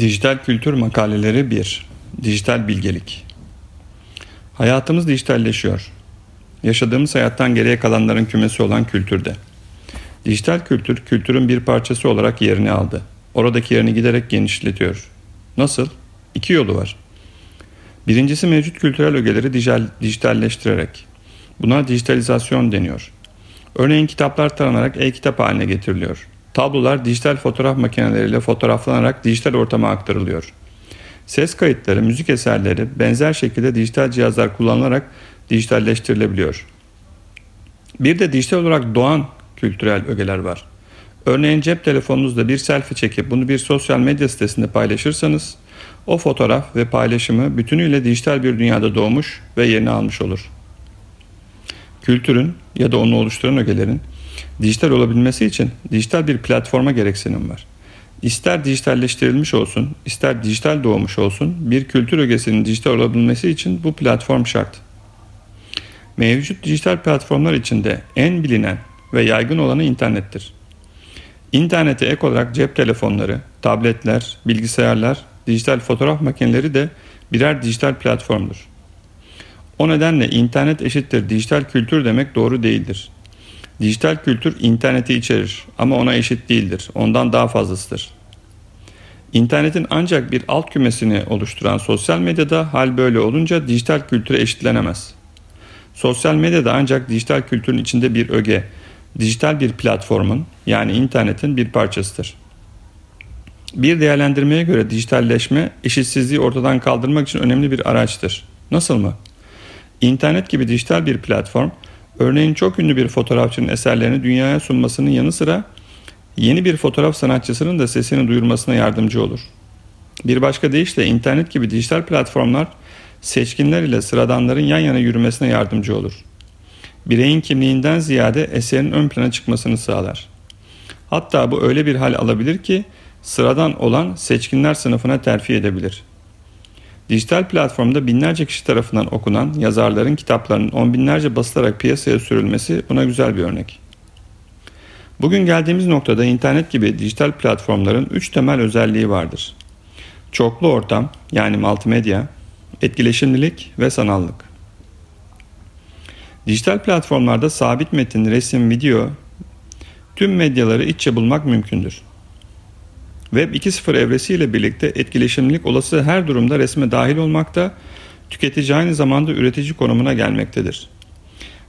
Dijital Kültür Makaleleri 1 Dijital Bilgelik Hayatımız dijitalleşiyor. Yaşadığımız hayattan geriye kalanların kümesi olan kültürde. Dijital kültür, kültürün bir parçası olarak yerini aldı. Oradaki yerini giderek genişletiyor. Nasıl? İki yolu var. Birincisi mevcut kültürel ögeleri dijital, dijitalleştirerek. Buna dijitalizasyon deniyor. Örneğin kitaplar taranarak e-kitap haline getiriliyor. Tablolar dijital fotoğraf makineleriyle fotoğraflanarak dijital ortama aktarılıyor. Ses kayıtları, müzik eserleri benzer şekilde dijital cihazlar kullanılarak dijitalleştirilebiliyor. Bir de dijital olarak doğan kültürel ögeler var. Örneğin cep telefonunuzda bir selfie çekip bunu bir sosyal medya sitesinde paylaşırsanız o fotoğraf ve paylaşımı bütünüyle dijital bir dünyada doğmuş ve yerini almış olur. Kültürün ya da onu oluşturan ögelerin dijital olabilmesi için dijital bir platforma gereksinim var. İster dijitalleştirilmiş olsun, ister dijital doğmuş olsun bir kültür ögesinin dijital olabilmesi için bu platform şart. Mevcut dijital platformlar içinde en bilinen ve yaygın olanı internettir. İnternete ek olarak cep telefonları, tabletler, bilgisayarlar, dijital fotoğraf makineleri de birer dijital platformdur. O nedenle internet eşittir dijital kültür demek doğru değildir. Dijital kültür interneti içerir ama ona eşit değildir. Ondan daha fazlasıdır. İnternetin ancak bir alt kümesini oluşturan sosyal medyada hal böyle olunca dijital kültüre eşitlenemez. Sosyal medyada ancak dijital kültürün içinde bir öge, dijital bir platformun yani internetin bir parçasıdır. Bir değerlendirmeye göre dijitalleşme eşitsizliği ortadan kaldırmak için önemli bir araçtır. Nasıl mı? İnternet gibi dijital bir platform Örneğin çok ünlü bir fotoğrafçının eserlerini dünyaya sunmasının yanı sıra yeni bir fotoğraf sanatçısının da sesini duyurmasına yardımcı olur. Bir başka deyişle internet gibi dijital platformlar seçkinler ile sıradanların yan yana yürümesine yardımcı olur. Bireyin kimliğinden ziyade eserin ön plana çıkmasını sağlar. Hatta bu öyle bir hal alabilir ki sıradan olan seçkinler sınıfına terfi edebilir. Dijital platformda binlerce kişi tarafından okunan yazarların kitaplarının on binlerce basılarak piyasaya sürülmesi buna güzel bir örnek. Bugün geldiğimiz noktada internet gibi dijital platformların üç temel özelliği vardır. Çoklu ortam yani multimedya, etkileşimlilik ve sanallık. Dijital platformlarda sabit metin, resim, video, tüm medyaları içe bulmak mümkündür. Web 2.0 evresiyle birlikte etkileşimlilik olası her durumda resme dahil olmakta, tüketici aynı zamanda üretici konumuna gelmektedir.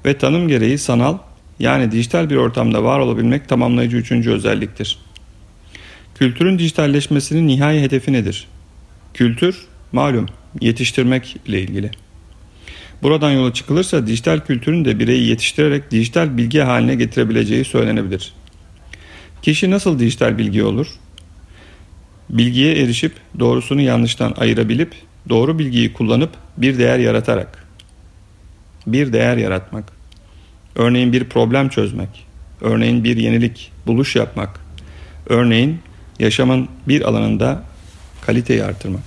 Ve tanım gereği sanal yani dijital bir ortamda var olabilmek tamamlayıcı üçüncü özelliktir. Kültürün dijitalleşmesinin nihai hedefi nedir? Kültür, malum, yetiştirmek ile ilgili. Buradan yola çıkılırsa dijital kültürün de bireyi yetiştirerek dijital bilgi haline getirebileceği söylenebilir. Kişi nasıl dijital bilgi olur? Bilgiye erişip doğrusunu yanlıştan ayırabilip doğru bilgiyi kullanıp bir değer yaratarak bir değer yaratmak. Örneğin bir problem çözmek, örneğin bir yenilik, buluş yapmak, örneğin yaşamın bir alanında kaliteyi artırmak.